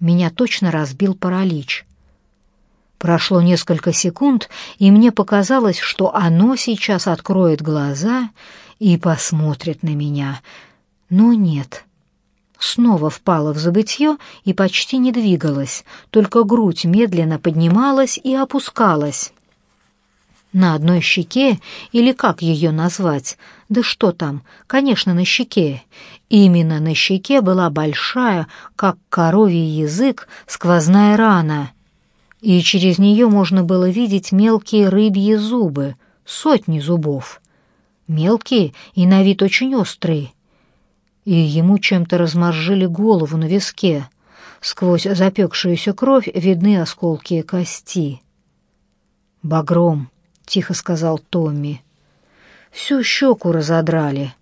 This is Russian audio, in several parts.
Меня точно разбил паралич. Прошло несколько секунд, и мне показалось, что оно сейчас откроет глаза и посмотрит на меня. Но нет. Снова впало в забытье и почти не двигалось, только грудь медленно поднималась и опускалась. На одной щеке, или как ее назвать, да что там, конечно, на щеке. Именно на щеке была большая, как коровий язык, сквозная рана — и через нее можно было видеть мелкие рыбьи зубы, сотни зубов. Мелкие и на вид очень острые. И ему чем-то разморжили голову на виске. Сквозь запекшуюся кровь видны осколки кости. «Багром», — тихо сказал Томми. «Всю щеку разодрали.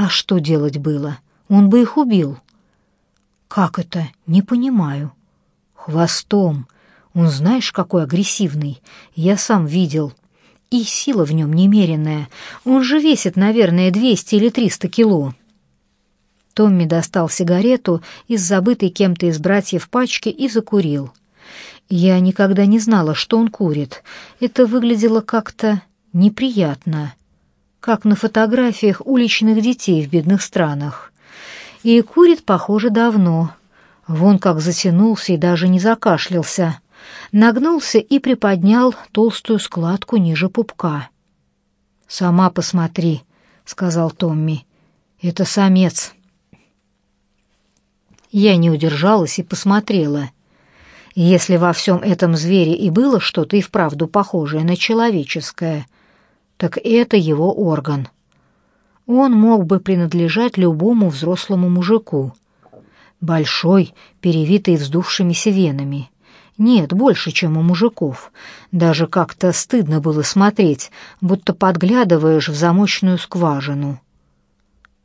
А что делать было? Он бы их убил». «Как это? Не понимаю». «Хвостом», он знаешь, какой агрессивный. Я сам видел. И сила в нем немеренная. Он же весит, наверное, 200 или 300 кило. Томми достал сигарету из забытой кем-то из братьев пачки и закурил. Я никогда не знала, что он курит. Это выглядело как-то неприятно, как на фотографиях уличных детей в бедных странах. И курит, похоже, давно. Вон как затянулся и даже не закашлялся нагнулся и приподнял толстую складку ниже пупка. «Сама посмотри», — сказал Томми. «Это самец». Я не удержалась и посмотрела. Если во всем этом звере и было что-то и вправду похожее на человеческое, так это его орган. Он мог бы принадлежать любому взрослому мужику. Большой, перевитый вздувшимися венами. Нет, больше, чем у мужиков. Даже как-то стыдно было смотреть, будто подглядываешь в замочную скважину.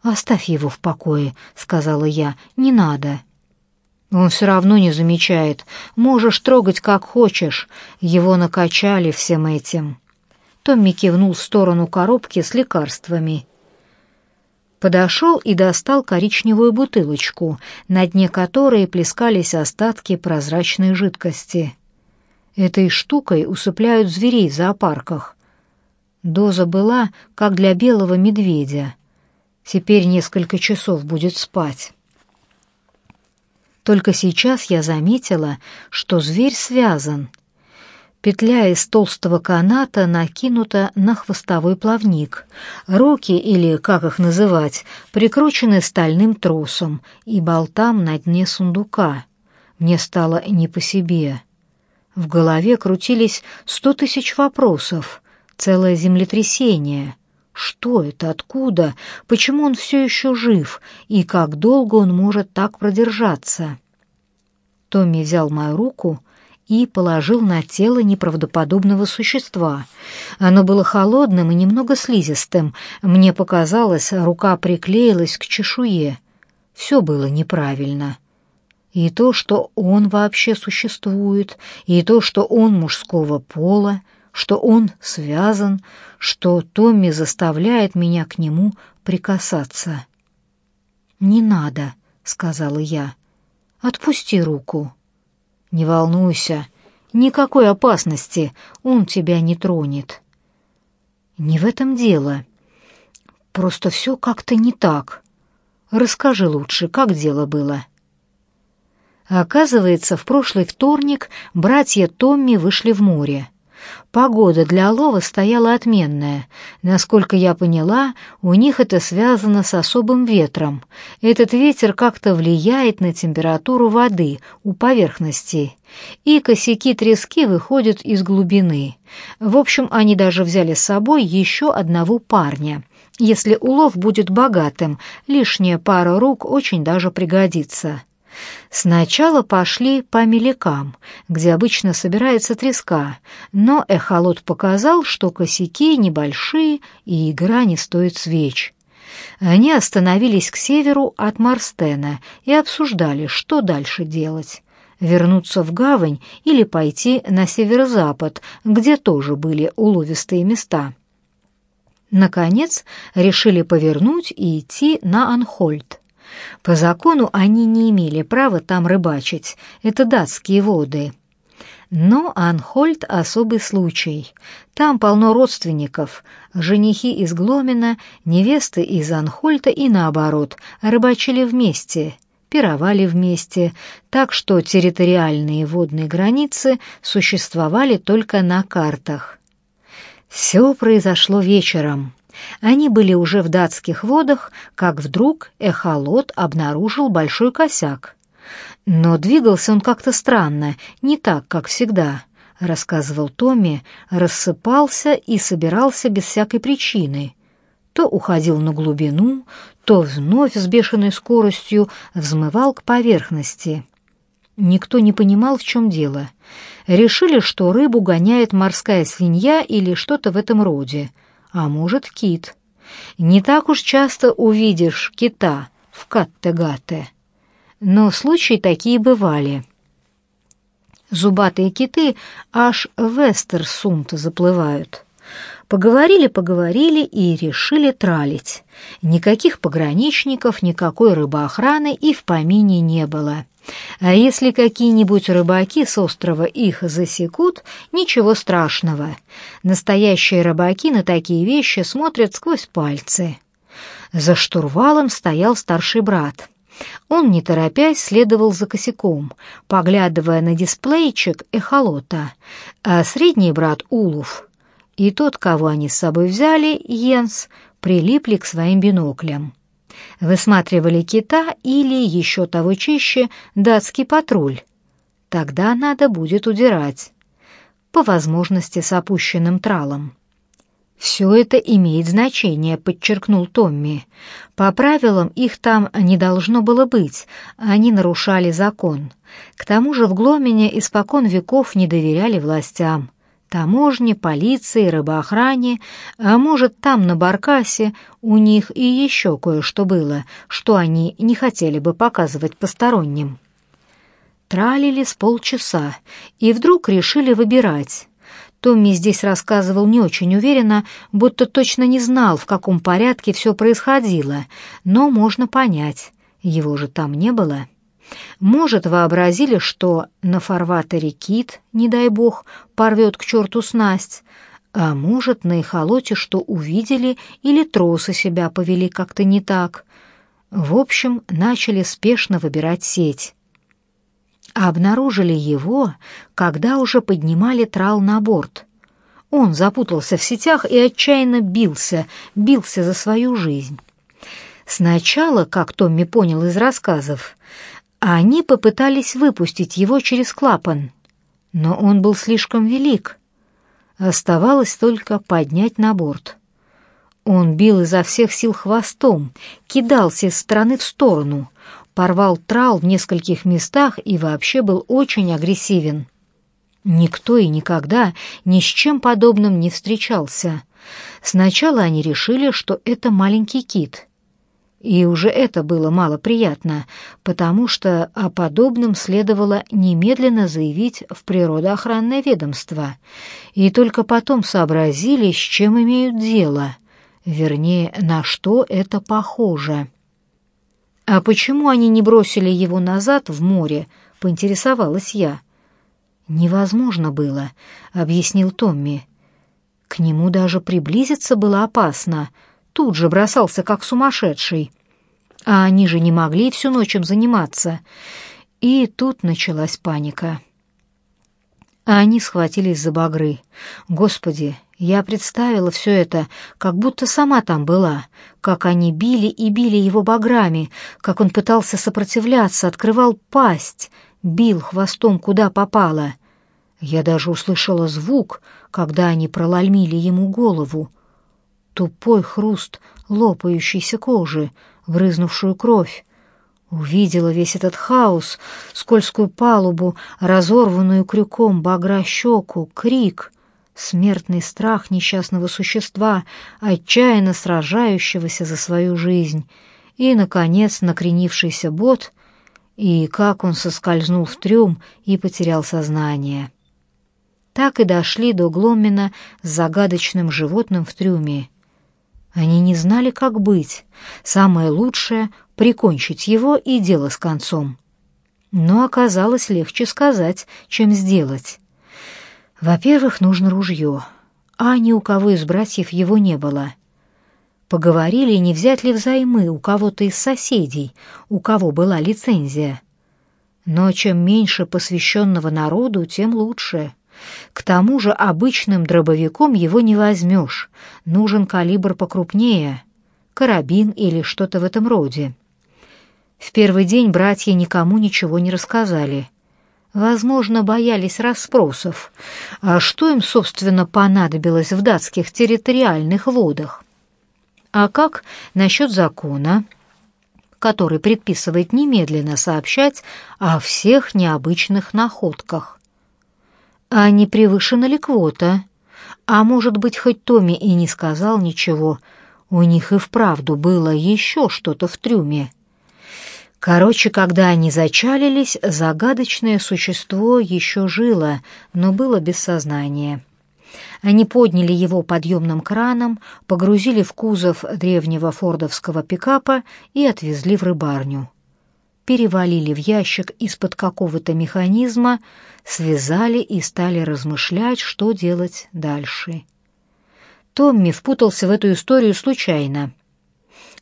«Оставь его в покое», — сказала я, — «не надо». Он все равно не замечает. Можешь трогать как хочешь. Его накачали всем этим. Томми кивнул в сторону коробки с лекарствами подошел и достал коричневую бутылочку, на дне которой плескались остатки прозрачной жидкости. Этой штукой усыпляют зверей в зоопарках. Доза была, как для белого медведя. Теперь несколько часов будет спать. Только сейчас я заметила, что зверь связан — Петля из толстого каната накинута на хвостовой плавник. Руки, или как их называть, прикручены стальным тросом и болтам на дне сундука. Мне стало не по себе. В голове крутились сто тысяч вопросов, целое землетрясение. Что это, откуда, почему он все еще жив и как долго он может так продержаться? Томми взял мою руку и положил на тело неправдоподобного существа. Оно было холодным и немного слизистым. Мне показалось, рука приклеилась к чешуе. Все было неправильно. И то, что он вообще существует, и то, что он мужского пола, что он связан, что Томми заставляет меня к нему прикасаться. «Не надо», — сказала я. «Отпусти руку». Не волнуйся, никакой опасности, он тебя не тронет. Не в этом дело. Просто все как-то не так. Расскажи лучше, как дело было. Оказывается, в прошлый вторник братья Томми вышли в море. Погода для лова стояла отменная. Насколько я поняла, у них это связано с особым ветром. Этот ветер как-то влияет на температуру воды у поверхности. И косяки трески выходят из глубины. В общем, они даже взяли с собой еще одного парня. Если улов будет богатым, лишняя пара рук очень даже пригодится. Сначала пошли по мелякам, где обычно собирается треска, но эхолот показал, что косяки небольшие и игра не стоит свеч. Они остановились к северу от Марстена и обсуждали, что дальше делать. Вернуться в гавань или пойти на северо-запад, где тоже были уловистые места. Наконец, решили повернуть и идти на Анхольд. По закону они не имели права там рыбачить, это датские воды. Но Анхольд — особый случай. Там полно родственников, женихи из Гломена, невесты из Анхольта и наоборот, рыбачили вместе, пировали вместе, так что территориальные водные границы существовали только на картах. Все произошло вечером. Они были уже в датских водах, как вдруг эхолот обнаружил большой косяк. Но двигался он как-то странно, не так, как всегда, рассказывал Томми, рассыпался и собирался без всякой причины. То уходил на глубину, то вновь с бешеной скоростью взмывал к поверхности. Никто не понимал, в чем дело. Решили, что рыбу гоняет морская свинья или что-то в этом роде — а может, кит. Не так уж часто увидишь кита в Каттегате, но случаи такие бывали. Зубатые киты аж в Эстерсунд заплывают. Поговорили-поговорили и решили тралить. Никаких пограничников, никакой рыбоохраны и в помине не было. А если какие-нибудь рыбаки с острова их засекут, ничего страшного. Настоящие рыбаки на такие вещи смотрят сквозь пальцы. За штурвалом стоял старший брат. Он, не торопясь, следовал за косяком, поглядывая на дисплейчик эхолота, а средний брат Улов и тот, кого они с собой взяли, Йенс, прилипли к своим биноклям высматривали кита или, еще того чище, датский патруль. Тогда надо будет удирать, по возможности с опущенным тралом. «Все это имеет значение», — подчеркнул Томми. «По правилам их там не должно было быть, они нарушали закон. К тому же в Гломене испокон веков не доверяли властям таможне, полиции, рыбоохране, а может, там на Баркасе у них и еще кое-что было, что они не хотели бы показывать посторонним. Тралили с полчаса и вдруг решили выбирать. Томми здесь рассказывал не очень уверенно, будто точно не знал, в каком порядке все происходило, но можно понять, его же там не было. Может, вообразили, что на фарватере кит, не дай бог, порвет к черту снасть, а может, на эхолоте что увидели или тросы себя повели как-то не так. В общем, начали спешно выбирать сеть. Обнаружили его, когда уже поднимали трал на борт. Он запутался в сетях и отчаянно бился, бился за свою жизнь. Сначала, как Томми понял из рассказов, они попытались выпустить его через клапан, но он был слишком велик. Оставалось только поднять на борт. Он бил изо всех сил хвостом, кидался из стороны в сторону, порвал трал в нескольких местах и вообще был очень агрессивен. Никто и никогда ни с чем подобным не встречался. Сначала они решили, что это маленький кит — и уже это было мало приятно, потому что о подобном следовало немедленно заявить в природоохранное ведомство. И только потом сообразили, с чем имеют дело, вернее, на что это похоже. «А почему они не бросили его назад в море?» — поинтересовалась я. «Невозможно было», — объяснил Томми. «К нему даже приблизиться было опасно», — тут же бросался как сумасшедший. А они же не могли всю ночь им заниматься. И тут началась паника. А они схватились за багры. Господи, я представила все это, как будто сама там была, как они били и били его баграми, как он пытался сопротивляться, открывал пасть, бил хвостом куда попало. Я даже услышала звук, когда они проломили ему голову тупой хруст лопающейся кожи, брызнувшую кровь. Увидела весь этот хаос, скользкую палубу, разорванную крюком багра щеку, крик, смертный страх несчастного существа, отчаянно сражающегося за свою жизнь, и, наконец, накренившийся бот, и как он соскользнул в трюм и потерял сознание. Так и дошли до Гломмена с загадочным животным в трюме — они не знали, как быть. Самое лучшее прикончить его и дело с концом. Но оказалось легче сказать, чем сделать. Во-первых, нужно ружье, а ни у кого из братьев его не было. Поговорили, не взять ли взаймы у кого-то из соседей, у кого была лицензия. Но чем меньше посвященного народу, тем лучше. К тому же обычным дробовиком его не возьмешь, нужен калибр покрупнее, карабин или что-то в этом роде. В первый день братья никому ничего не рассказали. Возможно, боялись расспросов. А что им, собственно, понадобилось в датских территориальных водах? А как насчет закона, который предписывает немедленно сообщать о всех необычных находках? А не превышена ли квота? А может быть, хоть Томми и не сказал ничего, у них и вправду было еще что-то в трюме. Короче, когда они зачалились, загадочное существо еще жило, но было без сознания. Они подняли его подъемным краном, погрузили в кузов древнего фордовского пикапа и отвезли в рыбарню. Перевалили в ящик из-под какого-то механизма, связали и стали размышлять, что делать дальше. Томми впутался в эту историю случайно —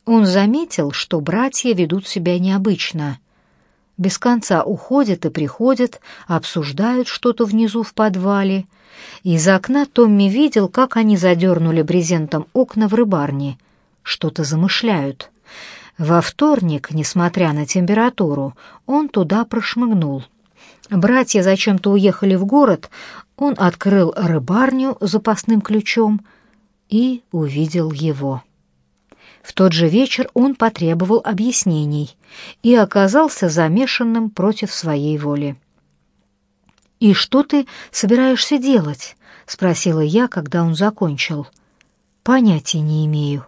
он заметил, что братья ведут себя необычно. Без конца уходят и приходят, обсуждают что-то внизу в подвале. Из окна Томми видел, как они задернули брезентом окна в рыбарне. Что-то замышляют. Во вторник, несмотря на температуру, он туда прошмыгнул. Братья зачем-то уехали в город, он открыл рыбарню запасным ключом и увидел его. В тот же вечер он потребовал объяснений и оказался замешанным против своей воли. «И что ты собираешься делать?» — спросила я, когда он закончил. «Понятия не имею».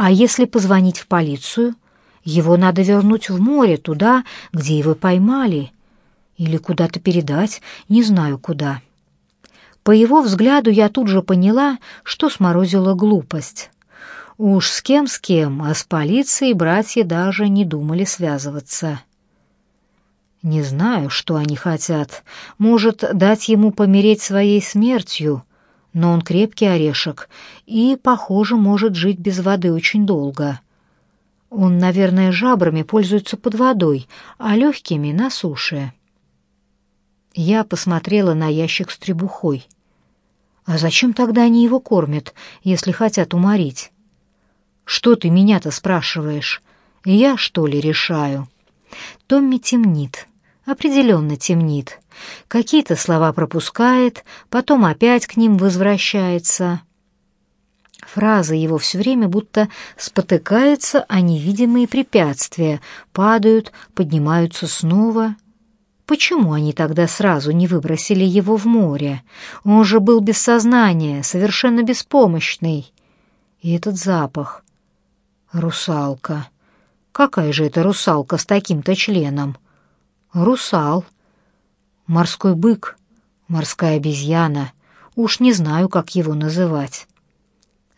«А если позвонить в полицию? Его надо вернуть в море, туда, где его поймали. Или куда-то передать, не знаю куда». По его взгляду я тут же поняла, что сморозила глупость. Уж с кем с кем, а с полицией братья даже не думали связываться. Не знаю, что они хотят. Может, дать ему помереть своей смертью, но он крепкий орешек и, похоже, может жить без воды очень долго. Он, наверное, жабрами пользуется под водой, а легкими — на суше. Я посмотрела на ящик с требухой. А зачем тогда они его кормят, если хотят уморить? Что ты меня-то спрашиваешь? Я, что ли, решаю?» Томми темнит. Определенно темнит. Какие-то слова пропускает, потом опять к ним возвращается. Фразы его все время будто спотыкаются о невидимые препятствия, падают, поднимаются снова. Почему они тогда сразу не выбросили его в море? Он же был без сознания, совершенно беспомощный. И этот запах. Русалка. Какая же это русалка с таким-то членом? Русал. Морской бык. Морская обезьяна. Уж не знаю, как его называть.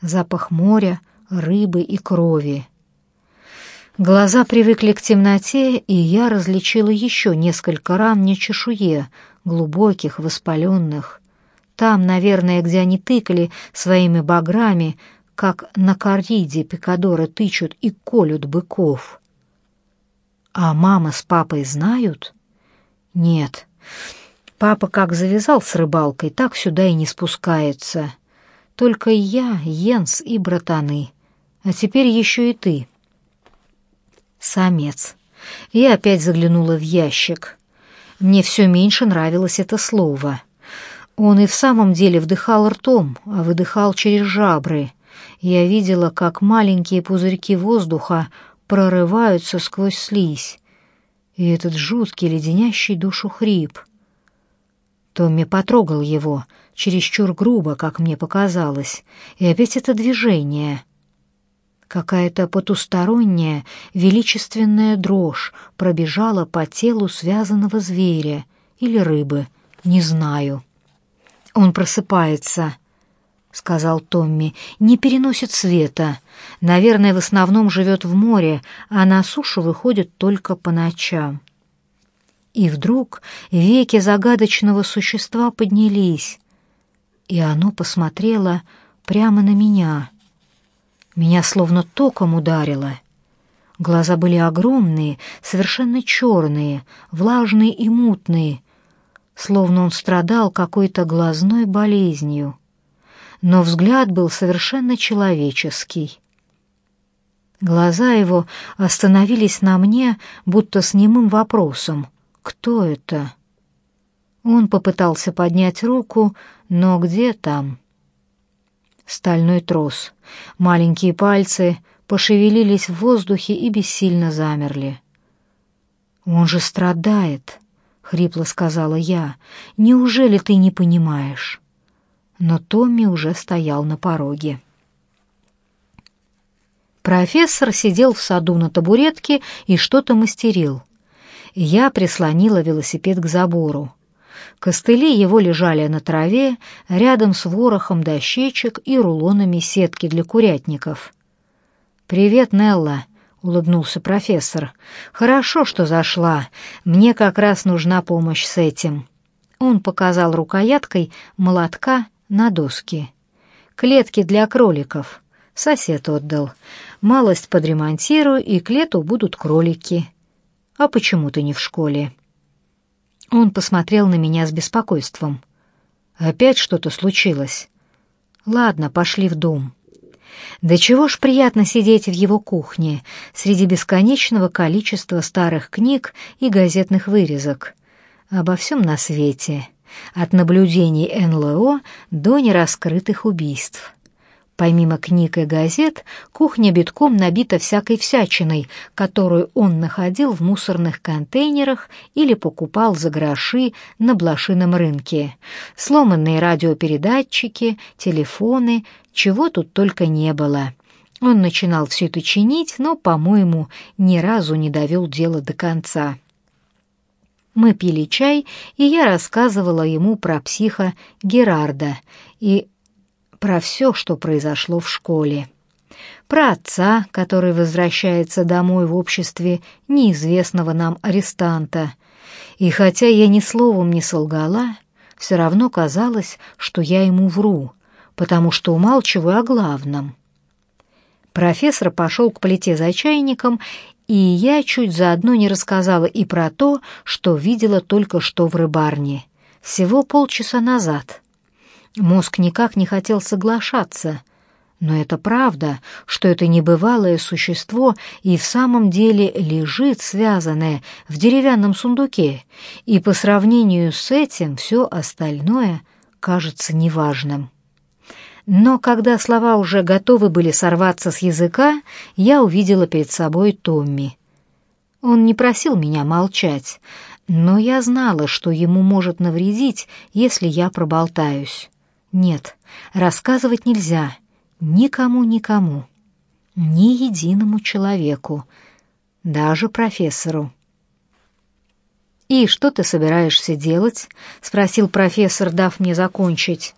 Запах моря, рыбы и крови. Глаза привыкли к темноте, и я различила еще несколько ран не чешуе, глубоких, воспаленных. Там, наверное, где они тыкали своими баграми, как на корриде пикадоры тычут и колют быков. А мама с папой знают? Нет. Папа как завязал с рыбалкой, так сюда и не спускается. Только я, Йенс и братаны. А теперь еще и ты. Самец. Я опять заглянула в ящик. Мне все меньше нравилось это слово. Он и в самом деле вдыхал ртом, а выдыхал через жабры — я видела, как маленькие пузырьки воздуха прорываются сквозь слизь, и этот жуткий леденящий душу хрип. Томми потрогал его, чересчур грубо, как мне показалось, и опять это движение. Какая-то потусторонняя, величественная дрожь пробежала по телу связанного зверя или рыбы, не знаю. Он просыпается —— сказал Томми, — «не переносит света. Наверное, в основном живет в море, а на сушу выходит только по ночам». И вдруг веки загадочного существа поднялись, и оно посмотрело прямо на меня. Меня словно током ударило. Глаза были огромные, совершенно черные, влажные и мутные, словно он страдал какой-то глазной болезнью. Но взгляд был совершенно человеческий. Глаза его остановились на мне, будто с немым вопросом «Кто это?». Он попытался поднять руку, но где там? Стальной трос. Маленькие пальцы пошевелились в воздухе и бессильно замерли. «Он же страдает», — хрипло сказала я. «Неужели ты не понимаешь?» Но Томми уже стоял на пороге. Профессор сидел в саду на табуретке и что-то мастерил. Я прислонила велосипед к забору. Костыли его лежали на траве, рядом с ворохом дощечек и рулонами сетки для курятников. «Привет, Нелла», — улыбнулся профессор. «Хорошо, что зашла. Мне как раз нужна помощь с этим». Он показал рукояткой молотка на доске. «Клетки для кроликов. Сосед отдал. Малость подремонтирую, и к лету будут кролики. А почему ты не в школе?» Он посмотрел на меня с беспокойством. «Опять что-то случилось?» «Ладно, пошли в дом». Да чего ж приятно сидеть в его кухне среди бесконечного количества старых книг и газетных вырезок. Обо всем на свете, от наблюдений НЛО до нераскрытых убийств. Помимо книг и газет, кухня битком набита всякой всячиной, которую он находил в мусорных контейнерах или покупал за гроши на блошином рынке. Сломанные радиопередатчики, телефоны, чего тут только не было. Он начинал все это чинить, но, по-моему, ни разу не довел дело до конца. Мы пили чай, и я рассказывала ему про психа Герарда и про все, что произошло в школе. Про отца, который возвращается домой в обществе неизвестного нам арестанта. И хотя я ни словом не солгала, все равно казалось, что я ему вру, потому что умалчиваю о главном. Профессор пошел к плите за чайником, и я чуть заодно не рассказала и про то, что видела только что в рыбарне, всего полчаса назад — Мозг никак не хотел соглашаться. Но это правда, что это небывалое существо и в самом деле лежит связанное в деревянном сундуке, и по сравнению с этим все остальное кажется неважным. Но когда слова уже готовы были сорваться с языка, я увидела перед собой Томми. Он не просил меня молчать, но я знала, что ему может навредить, если я проболтаюсь. Нет, рассказывать нельзя. Никому-никому. Ни единому человеку. Даже профессору. «И что ты собираешься делать?» — спросил профессор, дав мне закончить.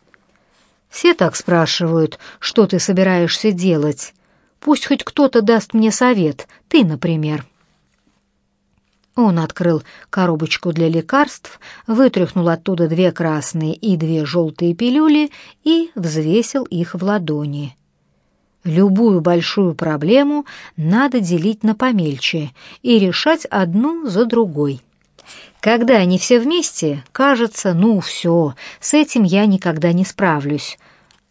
«Все так спрашивают, что ты собираешься делать. Пусть хоть кто-то даст мне совет, ты, например». Он открыл коробочку для лекарств, вытряхнул оттуда две красные и две желтые пилюли и взвесил их в ладони. Любую большую проблему надо делить на помельче и решать одну за другой. Когда они все вместе, кажется, ну все, с этим я никогда не справлюсь.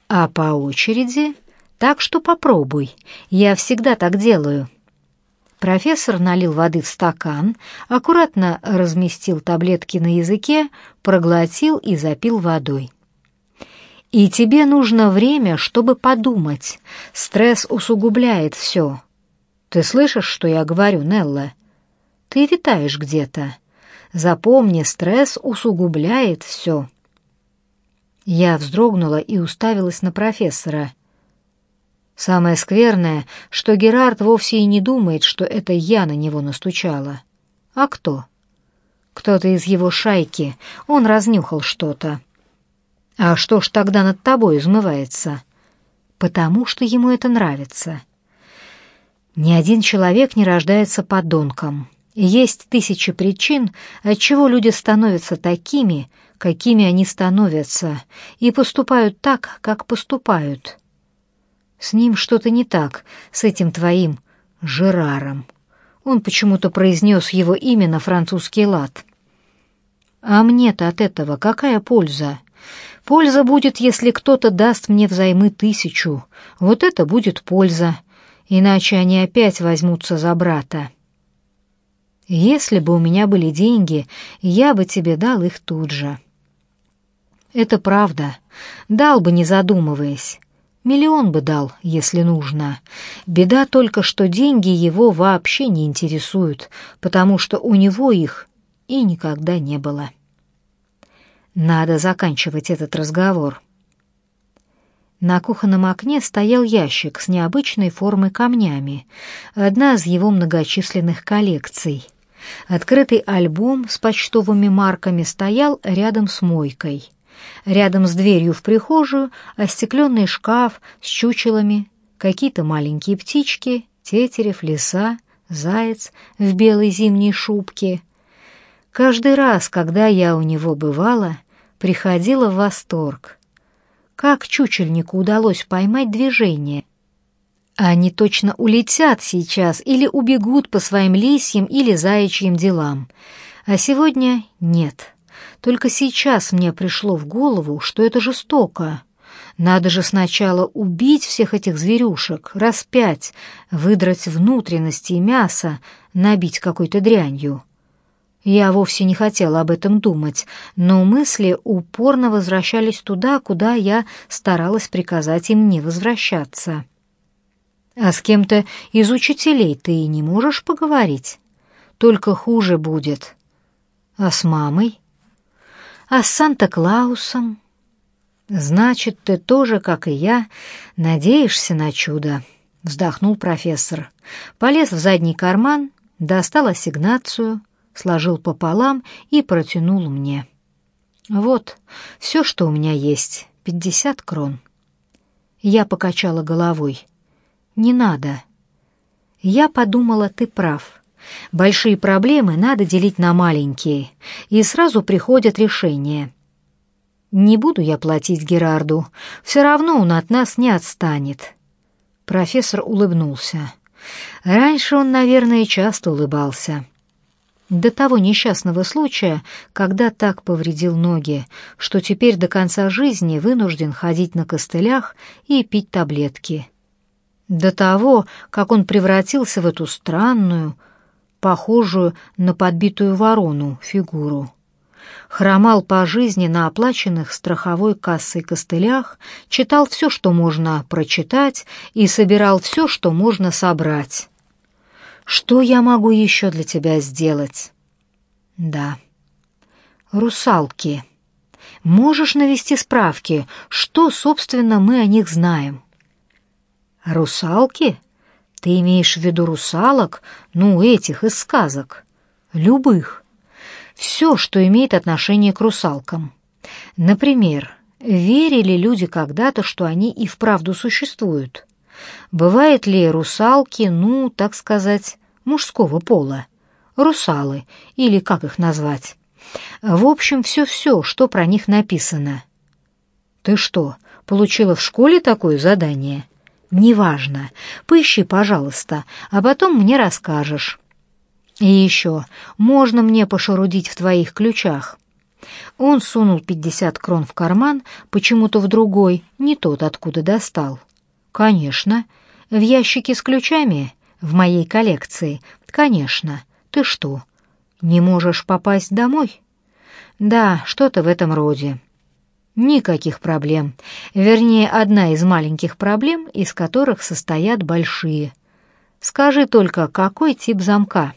А по очереди, так что попробуй, я всегда так делаю. Профессор налил воды в стакан, аккуратно разместил таблетки на языке, проглотил и запил водой. И тебе нужно время, чтобы подумать. Стресс усугубляет все. Ты слышишь, что я говорю, Нелла? Ты витаешь где-то. Запомни, стресс усугубляет все. Я вздрогнула и уставилась на профессора. Самое скверное, что Герард вовсе и не думает, что это я на него настучала. А кто? Кто-то из его шайки. Он разнюхал что-то. А что ж тогда над тобой измывается? Потому что ему это нравится. Ни один человек не рождается подонком. Есть тысячи причин, отчего люди становятся такими, какими они становятся, и поступают так, как поступают. С ним что-то не так, с этим твоим Жераром. Он почему-то произнес его имя на французский лад. А мне-то от этого какая польза? Польза будет, если кто-то даст мне взаймы тысячу. Вот это будет польза. Иначе они опять возьмутся за брата. Если бы у меня были деньги, я бы тебе дал их тут же. Это правда. Дал бы, не задумываясь. Миллион бы дал, если нужно. Беда только, что деньги его вообще не интересуют, потому что у него их и никогда не было. Надо заканчивать этот разговор. На кухонном окне стоял ящик с необычной формой камнями, одна из его многочисленных коллекций. Открытый альбом с почтовыми марками стоял рядом с мойкой. Рядом с дверью в прихожую остекленный шкаф с чучелами, какие-то маленькие птички, тетерев, лиса, заяц в белой зимней шубке. Каждый раз, когда я у него бывала, приходила в восторг — как чучельнику удалось поймать движение? Они точно улетят сейчас или убегут по своим лисьим или заячьим делам. А сегодня нет. Только сейчас мне пришло в голову, что это жестоко. Надо же сначала убить всех этих зверюшек, распять, выдрать внутренности и мясо, набить какой-то дрянью. Я вовсе не хотела об этом думать, но мысли упорно возвращались туда, куда я старалась приказать им не возвращаться. «А с кем-то из учителей ты не можешь поговорить? Только хуже будет. А с мамой? А с Санта-Клаусом? Значит, ты тоже, как и я, надеешься на чудо», — вздохнул профессор. Полез в задний карман, достал ассигнацию — сложил пополам и протянул мне. «Вот, все, что у меня есть, пятьдесят крон». Я покачала головой. «Не надо». Я подумала, ты прав. Большие проблемы надо делить на маленькие, и сразу приходят решения. Не буду я платить Герарду, все равно он от нас не отстанет. Профессор улыбнулся. Раньше он, наверное, часто улыбался до того несчастного случая, когда так повредил ноги, что теперь до конца жизни вынужден ходить на костылях и пить таблетки. До того, как он превратился в эту странную, похожую на подбитую ворону фигуру. Хромал по жизни на оплаченных страховой кассой костылях, читал все, что можно прочитать, и собирал все, что можно собрать. Что я могу еще для тебя сделать? Да. Русалки. Можешь навести справки, что, собственно, мы о них знаем? Русалки? Ты имеешь в виду русалок? Ну, этих из сказок. Любых. Все, что имеет отношение к русалкам. Например, верили люди когда-то, что они и вправду существуют? Бывают ли русалки, ну, так сказать, мужского пола, русалы или как их назвать. В общем, все-все, что про них написано. Ты что, получила в школе такое задание? Неважно. Поищи, пожалуйста, а потом мне расскажешь. И еще, можно мне пошарудить в твоих ключах? Он сунул пятьдесят крон в карман, почему-то в другой, не тот, откуда достал. Конечно, в ящике с ключами в моей коллекции. Конечно. Ты что, не можешь попасть домой? Да, что-то в этом роде. Никаких проблем. Вернее, одна из маленьких проблем, из которых состоят большие. Скажи только, какой тип замка?